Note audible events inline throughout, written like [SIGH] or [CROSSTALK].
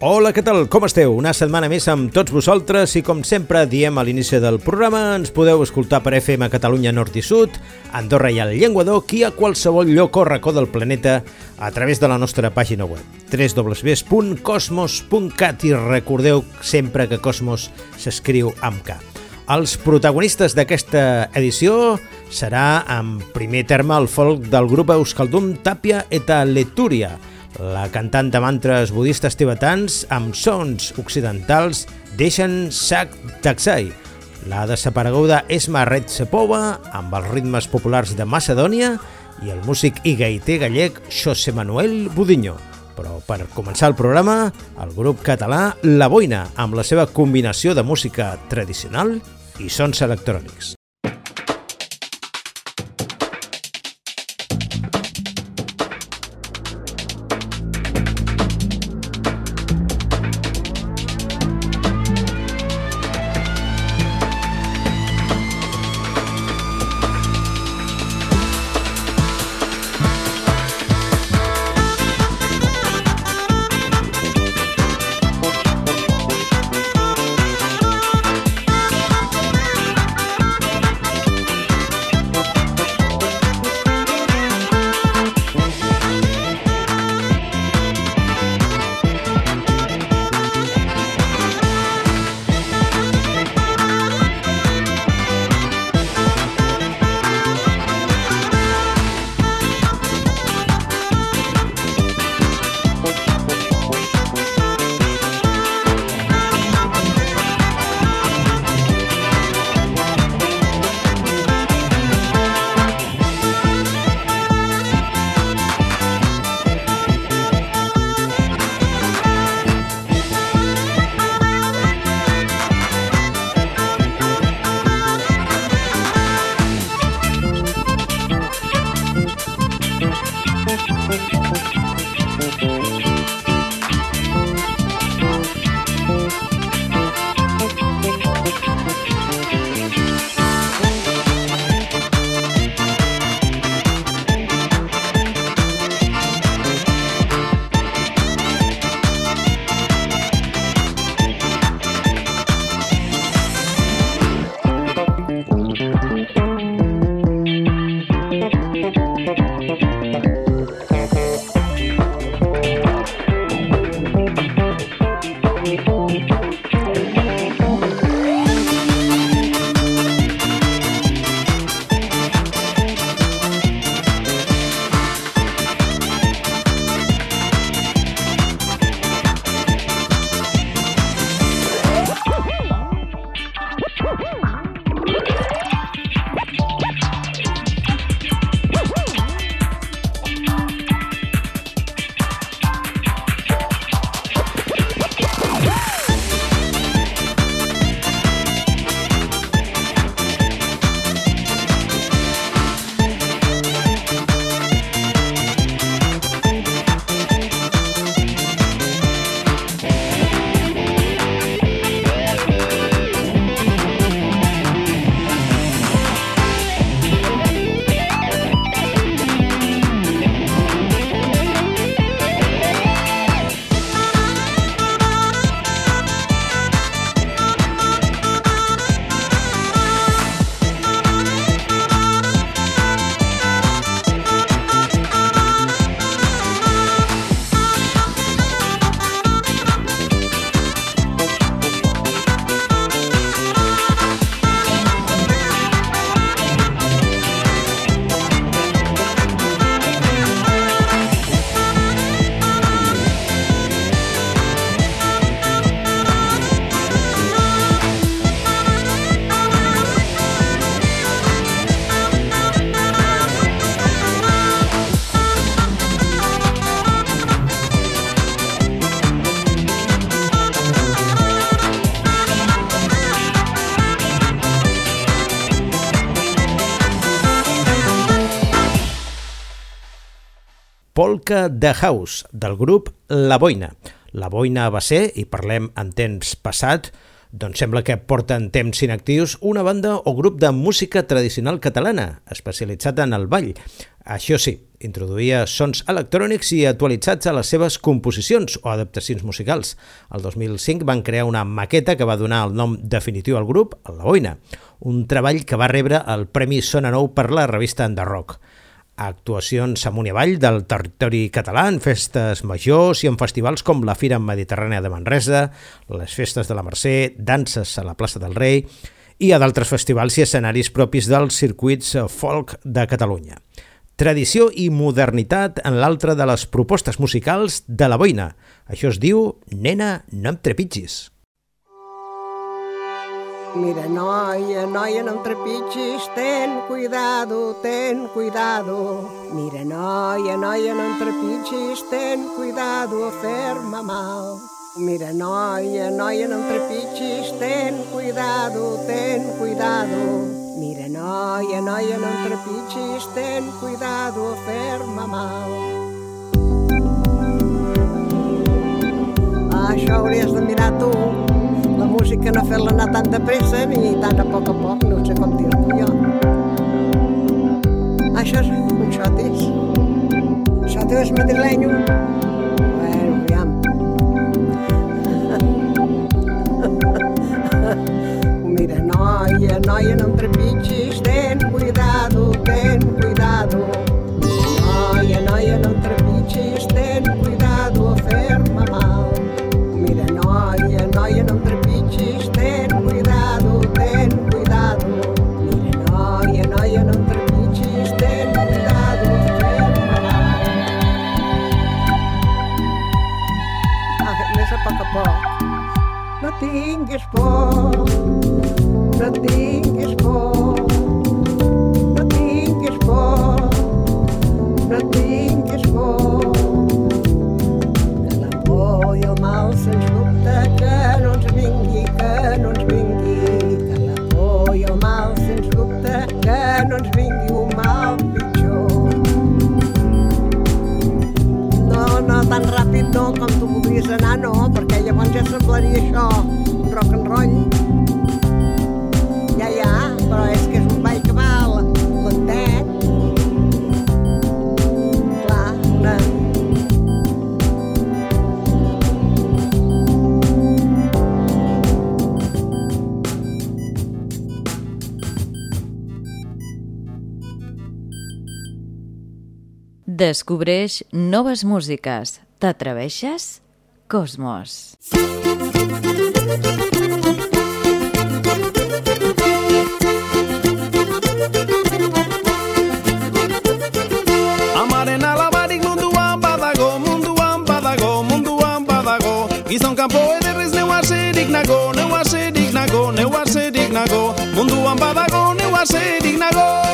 Hola, què tal? Com esteu? Una setmana més amb tots vosaltres i com sempre diem a l'inici del programa ens podeu escoltar per FM Catalunya Nord i Sud, Andorra i el Llenguadoc i a qualsevol lloc o racó del planeta a través de la nostra pàgina web www.cosmos.cat i recordeu sempre que Cosmos s'escriu amb K. Els protagonistes d'aquesta edició serà en primer terme el folk del grup Euskaldun Tàpia eta Letúria, la cantant de mantres budistes tibetans amb sons occidentals deixen Sak Taksai, la desapareguda Esma Retsepova amb els ritmes populars de Macedònia i el músic i gaiter gallec José Manuel Budiño. Però per començar el programa, el grup català La Boina, amb la seva combinació de música tradicional i sons electrònics. Polka the House, del grup La Boina. La Boina va ser, i parlem en temps passat, doncs sembla que porten temps inactius una banda o grup de música tradicional catalana, especialitzat en el ball. Això sí, introduïa sons electrònics i actualitzats a les seves composicions o adaptacions musicals. El 2005 van crear una maqueta que va donar el nom definitiu al grup, La Boina, un treball que va rebre el Premi Sona Nou per la revista The Rock actuacions amunt i avall del territori català en festes majors i en festivals com la Fira Mediterrània de Manresa, les festes de la Mercè, danses a la plaça del Rei i a d'altres festivals i escenaris propis dels circuits folk de Catalunya. Tradició i modernitat en l'altra de les propostes musicals de la boina. Això es diu Nena, no em trepitgis. Mira, noia, noia, no em trepitgis, ten cuidado, ten cuidado. Mira, noia, noia, no em trepitgis, ten cuidado a fer-me mal. Mira, noia, noia, no em trepitgis, ten cuidado, ten cuidado. Mira, noia, noia, no em trepitgis, ten cuidado a fer-me mal. Això hauries de mirar tu música no fer-la anar tan de pressa ni tan a poc a poc, no sé com dir-t'ho jo. Això és un xotis. Xotis és madrilenyo. Bueno, aviam. [LAUGHS] Mira, noia, noia, no em trepitgis, ten tinguis por, no tinguis por, no tinguis por, no tinguis por. Que la por i el mal, sens dubte, que no ens vingui, que no ens vingui. Que la por i el mal, sens dubte, que no ens vingui un mal pitjor. No, no, tan ràpid no, com tu voldries anar, no, ja semblaria això, rock and roll. Ja, ja, però és que és un ball que va lentet. Clar, una, Descobreix noves músiques. T'atreveixes? Cosmos. Amaren alabarik munduan badago, munduan badago, munduan badago. Gizon kanpo ederrez neu aserik nago, neu aserik nago, neu aserik nago. Munduan badago, neu aserik nago.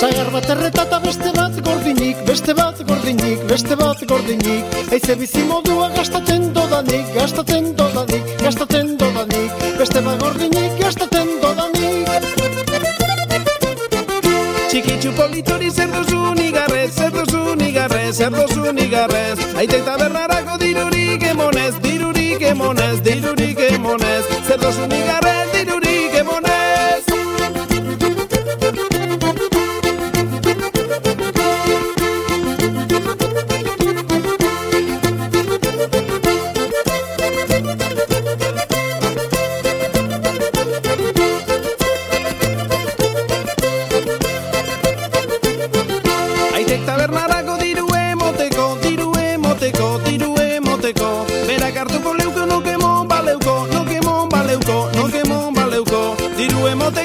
Sagar bat erretata beste bat gordinik, beste bat gordinik, beste bat gordinik. Eize bizi modua gastatzen dodanik, gastatzen dodanik, gastatzen dodanik. Beste bat gordinik, gastatzen dodanik. Txikitxu politori zer duzu nigarrez, zer duzu nigarrez, zer duzu nigarrez Aite tabernarako dirurik emonez, dirurik emonez, dirurik emonez. Zer duzu nigarrez, dirurik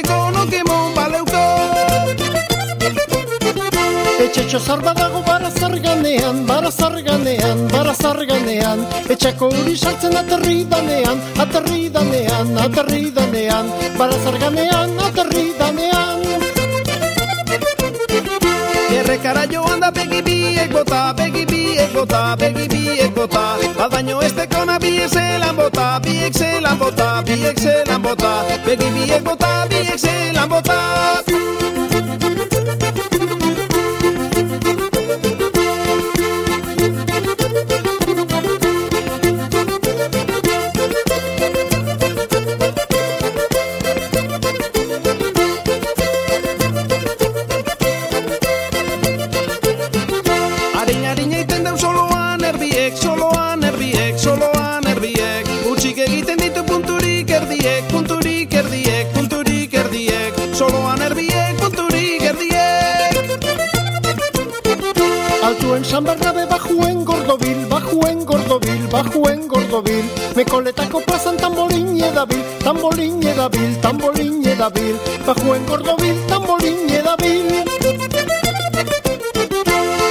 baleuko, nuke baleuko. Etxetxo zarba dago bara zarri ganean, bara zarri ganean, bara zarri ganean. Etxako uri sartzen aterri aterridanean, aterri danean, aterri carajo anda pegui bi ecota, pegui bi ecota, pegui bi ecota. Al baño este cona bi exelambota, bi exelambota, bi exelambota, pegui bi ecota, bi exelambota. David, me coletaco pasan tambolín y David, tambolín y David, tambolín y David, bajo en Cordovil, tambolín y David.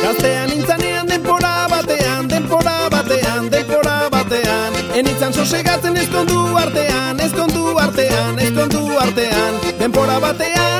Gaztean intzanean denpora batean, denpora batean, denpora batean, enitzan sosegatzen eskondu artean, eskondu artean, artean, batean.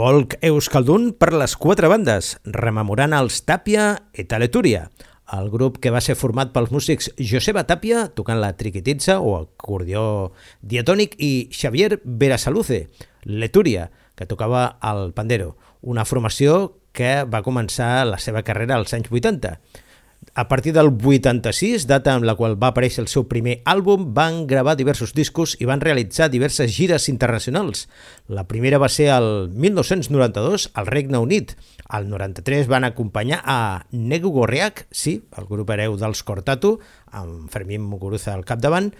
Folk Euskaldun per les quatre bandes, rememorant els Tàpia i Taletúria, el grup que va ser format pels músics Joseba Tàpia, tocant la triquititza o acordió diatònic, i Xavier Verasaluce, Letúria, que tocava el pandero, una formació que va començar la seva carrera als anys 80. A partir del 86, data en la qual va aparèixer el seu primer àlbum, van gravar diversos discos i van realitzar diverses gires internacionals. La primera va ser el 1992 al Regne Unit. Al 93 van acompanyar a Nego Gorriak, sí, el grup hereu dels Cortatu, amb Fermín Muguruza al capdavant,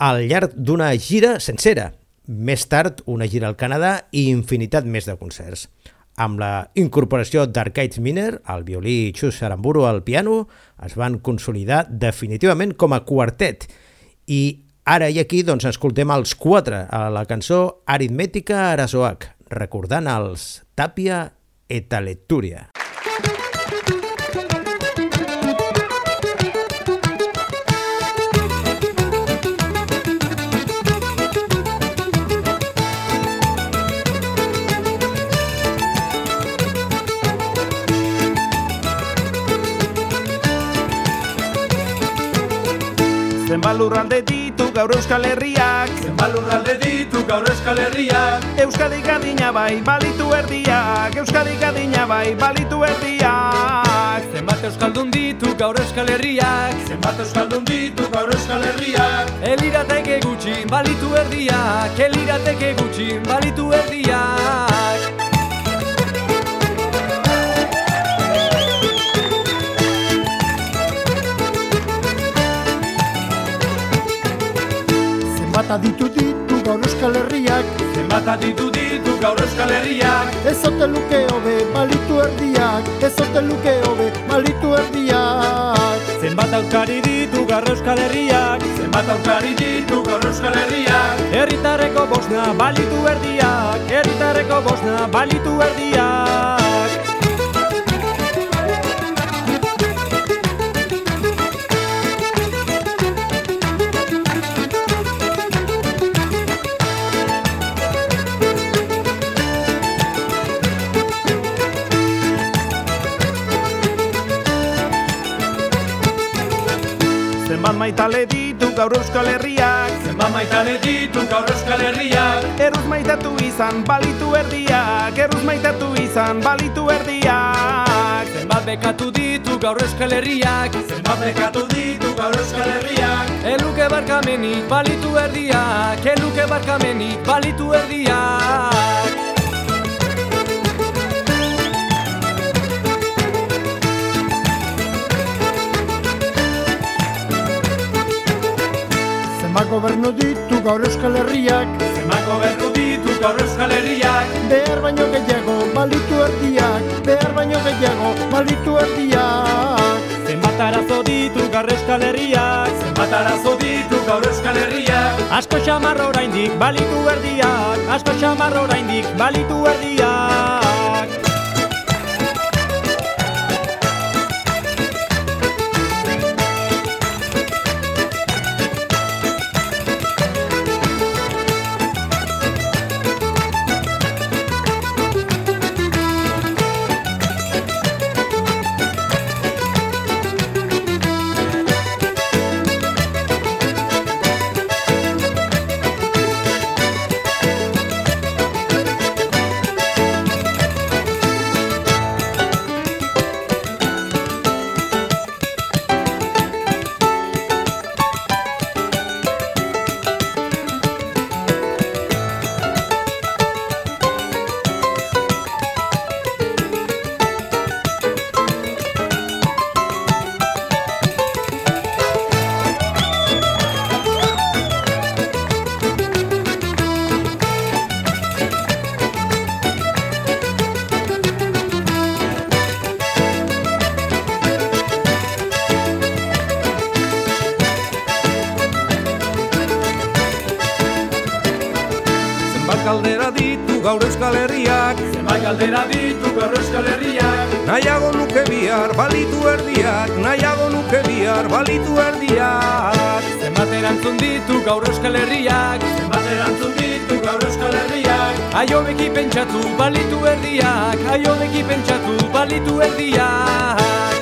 al llarg d'una gira sencera. Més tard, una gira al Canadà i infinitat més de concerts amb la incorporació d'Arcades Miner, el violí i Xus Aramburu al piano, es van consolidar definitivament com a quartet. I ara i aquí doncs, escoltem els quatre a la cançó Aritmètica Arazoac, recordant els Tàpia eta Zenbat lurralde ditu gaur Euskal Herriak? Zenbat lurralde ditu gaur Euskal Herriak? Euskadik adina bai balitu erdiak. Euskadik adina bai balitu erdiak. Zenbat euskaldun ditu gaur Euskal Herriak? Zenbat euskaldun ditu gaur Euskal Herriak? Elirateke gutxi balitu erdiak. Elirateke gutxi balitu erdiak Zenbat aditu ditu gaur Euskal Herriak. Zenbat ditu ditu gaur Euskal Herriak. Ez ote luke hobe balitu erdiak. Ez ote luke hobe balitu erdiak. Zenbat aukari ditu gaur Euskal Herriak. Zenbat aukari ditu gaur Euskal Herriak. Herritarreko bosna balitu erdiak. Herritarreko bosna balitu erdiak Zenbat maitale ditu gaur Euskal Herriak? Zenbat maitale ditu gaur Euskal Herriak? Eruz maitatu izan balitu erdiak Eruz maitatu izan balitu erdiak. Zenbat bekatu ditu gaur Euskal Herriak? Zenbat bekatu ditu gaur Euskal Herriak? Eluke barkamenik balitu erdiak Eluke barkamenik balitu erdiak Zenbat gobernu ditu gaur Euskal Herriak. Zenbat gobernu ditu gaur Euskal Herriak. Behar baino gehiago balitu erdiak. Behar baino gehiago balitu erdiak. Zenbat arazo ditu gaur euskal herriak. Zenbat arazo ditu gaur euskal herriak. Asko xamar oraindik balitu erdiak. Asko xamar oraindik balitu erdiak balitu erdiak. Zenbat erantzun ditu gaur euskal herriak? Zenbat erantzun ditu gaur euskal herriak? Aio beki pentsatu balitu erdiak. Aio beki pentsatu balitu erdiak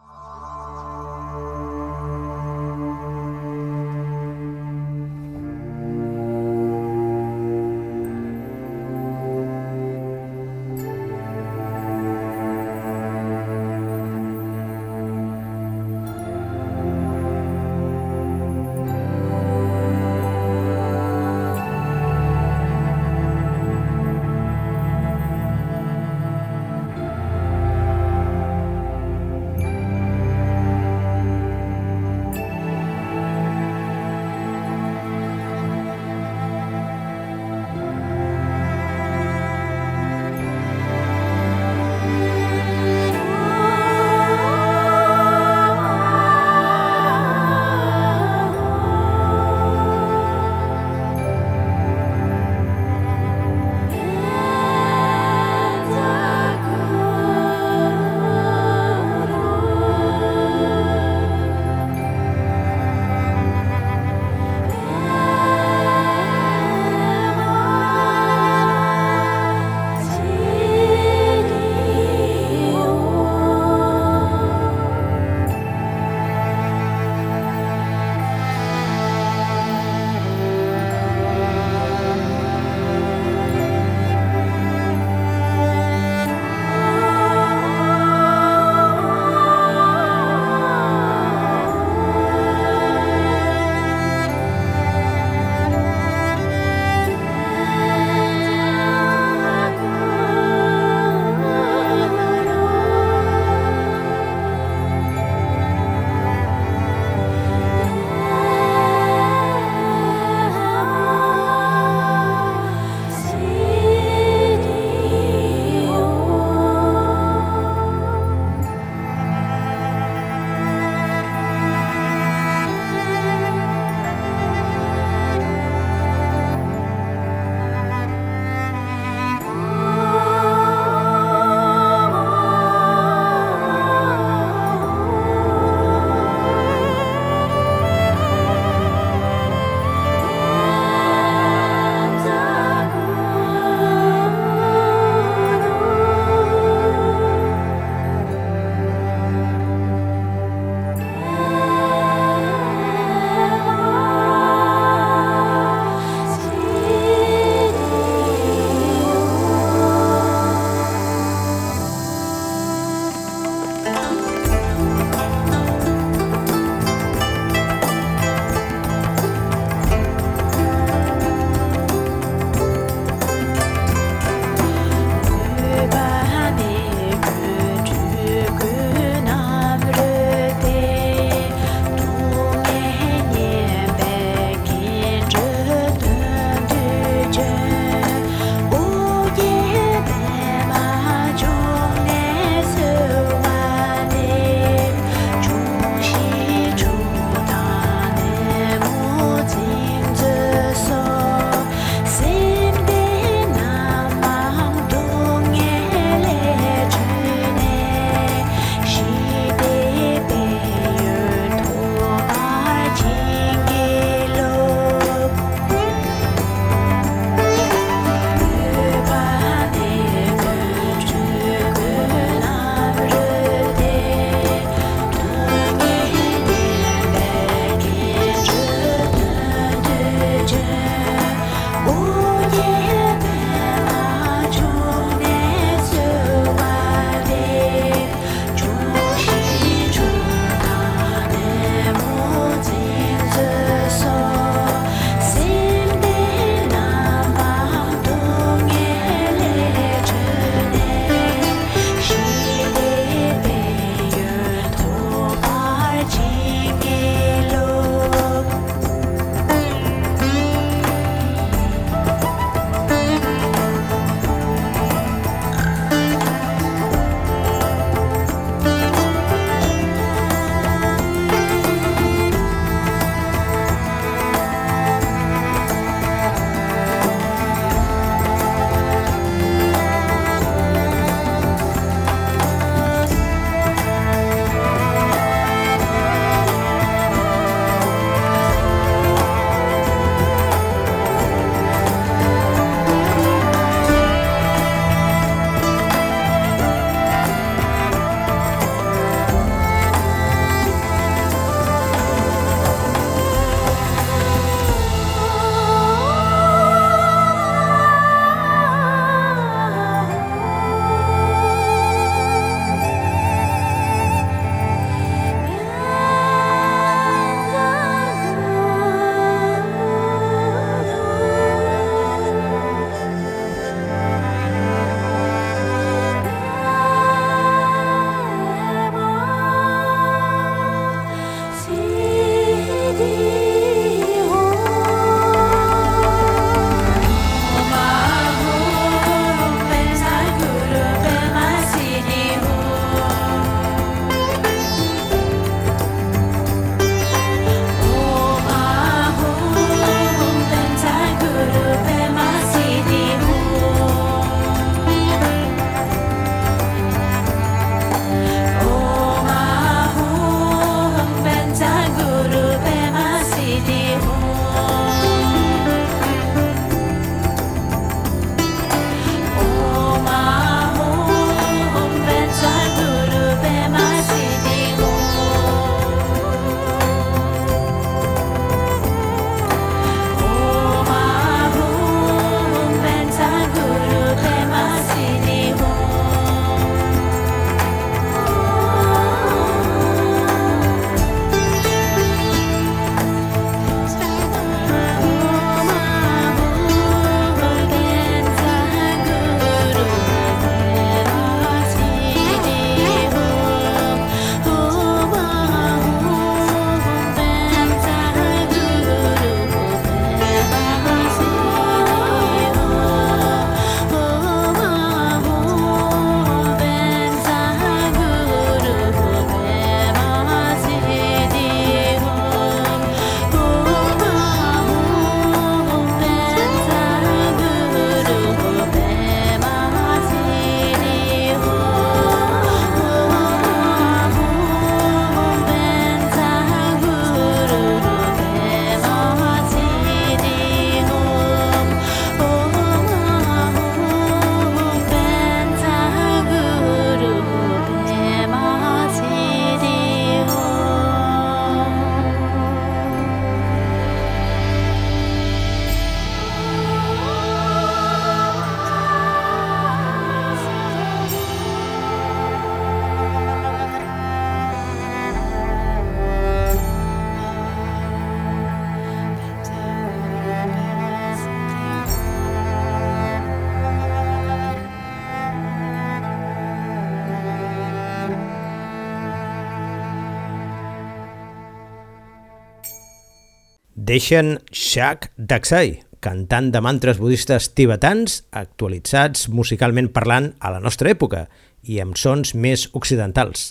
Deixen Shak Daksai, cantant de mantres budistes tibetans actualitzats musicalment parlant a la nostra època i amb sons més occidentals.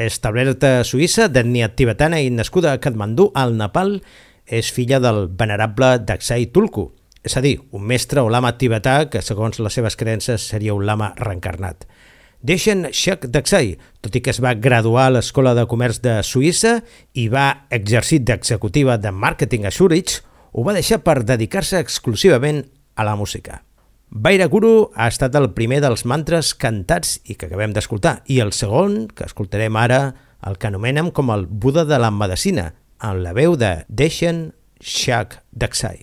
Establerta a Suïssa, d'ètnia tibetana i nascuda a Kathmandu, al Nepal, és filla del venerable Daksai Tulku, és a dir, un mestre o lama tibetà que, segons les seves creences, seria un lama reencarnat. Deixen Shek Daksai, tot i que es va graduar a l'Escola de Comerç de Suïssa i va exercir d'executiva de màrqueting a Zurich, ho va deixar per dedicar-se exclusivament a la música. Vaira Guru ha estat el primer dels mantres cantats i que acabem d'escoltar, i el segon, que escoltarem ara, el que anomenem com el Buda de la Medicina, en la veu de Deshen Shak Daksai.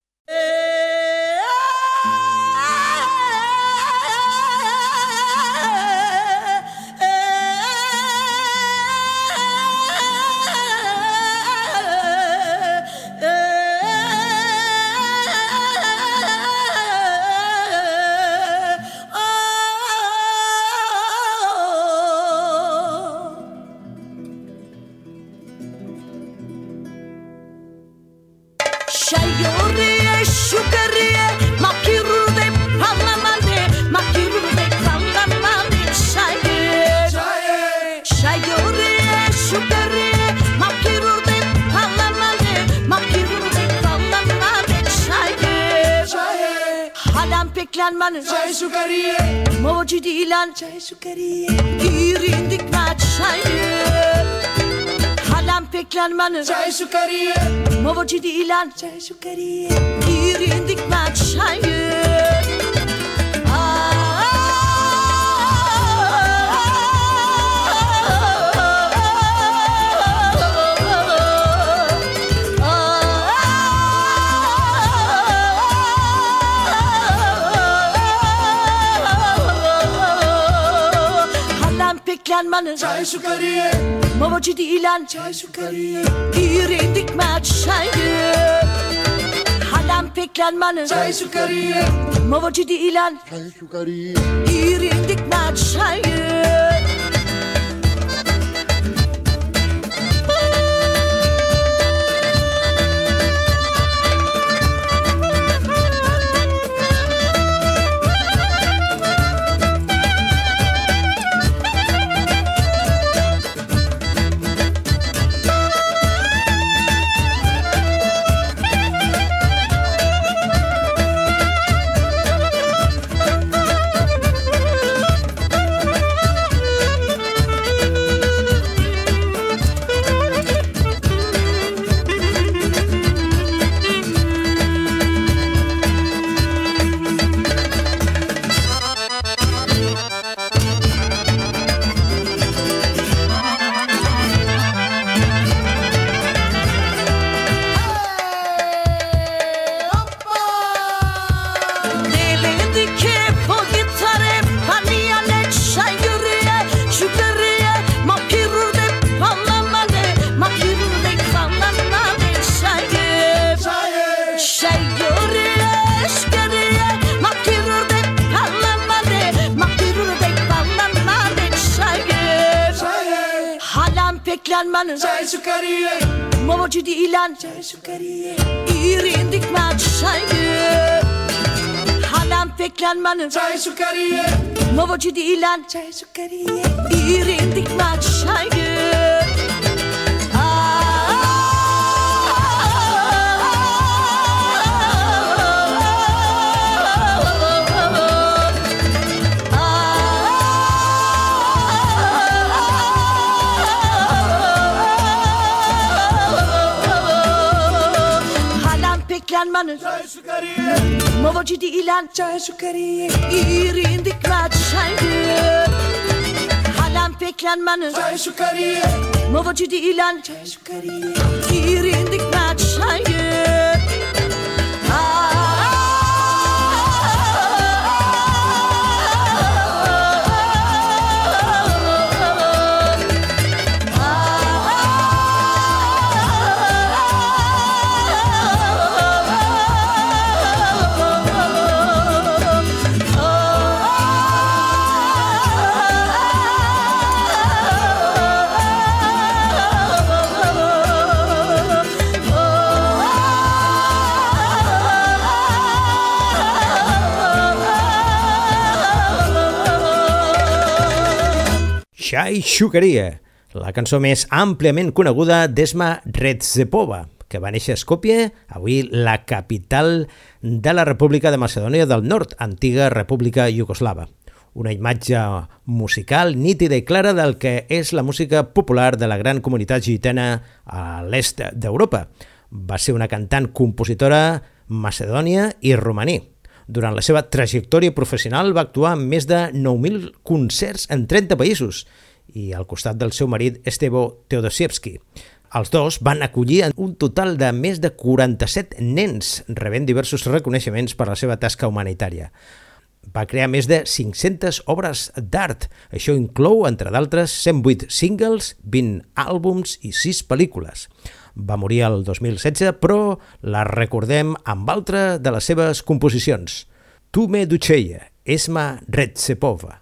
dükkan çay su kariye Moci dilan çay su kariye Girindik maç çayı Halam peklan çay su kariye Moci dilan çay su kariye Girindik maç क्या मन चाय शुक्रिया मवजी दी इलान चाय शुक्रिया गिरे dikme çaydı Halen peklenmanı Çay şukariye Mavacı değil lan Çay şukariye Girindik maçayı mano C'hai su carriere Ma voglio di lan C'hai su carriere I rindik ma c'hai Halan peklenmanın Çay şu kariye Ma voce di lancia e şukariye İrindik maçaydı Halen peklenmanı Çay şukariye Ma voce di lancia e şukariye İrindik Shai Shukaria, la cançó més àmpliament coneguda d'Esma Redzepova, que va néixer a Skopje, avui la capital de la República de Macedònia del Nord, antiga República Iugoslava. Una imatge musical nítida i clara del que és la música popular de la gran comunitat gitana a l'est d'Europa. Va ser una cantant compositora Macedònia i romaní. Durant la seva trajectòria professional va actuar en més de 9.000 concerts en 30 països i al costat del seu marit Estevo Teodosiewski. Els dos van acollir un total de més de 47 nens, rebent diversos reconeixements per la seva tasca humanitària. Va crear més de 500 obres d'art. Això inclou, entre d'altres, 108 singles, 20 àlbums i 6 pel·lícules. Va morir el 2016, però la recordem amb altra de les seves composicions. Tu me ducheia, Esma Retsepova.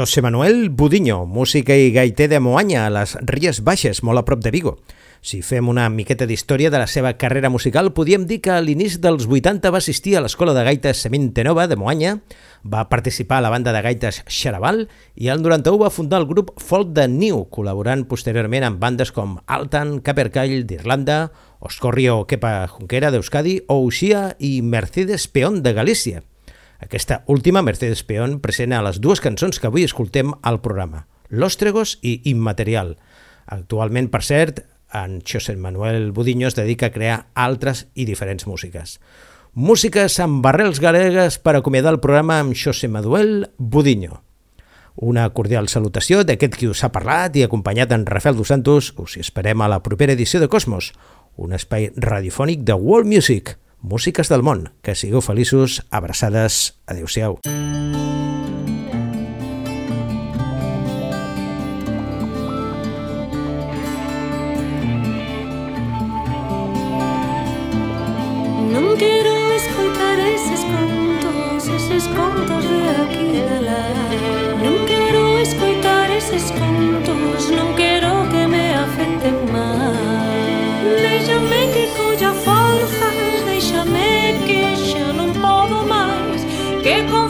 José Manuel Budiño, música i gaiter de Moanya, a les Ries Baixes, molt a prop de Vigo. Si fem una miqueta d'història de la seva carrera musical, podríem dir que a l'inici dels 80 va assistir a l'Escola de Gaites Semente Nova de Moanya, va participar a la banda de gaites Xaraval i al 91 va fundar el grup Folk de New, col·laborant posteriorment amb bandes com Altan, Capercall d'Irlanda, Oscorrio Kepa Junquera d'Euskadi o i Mercedes Peón de Galícia. Aquesta última, Mercedes Peón, present a les dues cançons que avui escoltem al programa, Lòstregos i Immaterial. Actualment, per cert, en José Manuel Budiño es dedica a crear altres i diferents músiques. Músiques amb barrels galegues per acomiadar el programa amb José Manuel Budiño. Una cordial salutació d'aquest qui us ha parlat i acompanyat en Rafael Dos Santos us esperem a la propera edició de Cosmos, un espai radiofònic de World Music, músiques del món. Que sigueu feliços, abraçades, adeu-siau. Non Que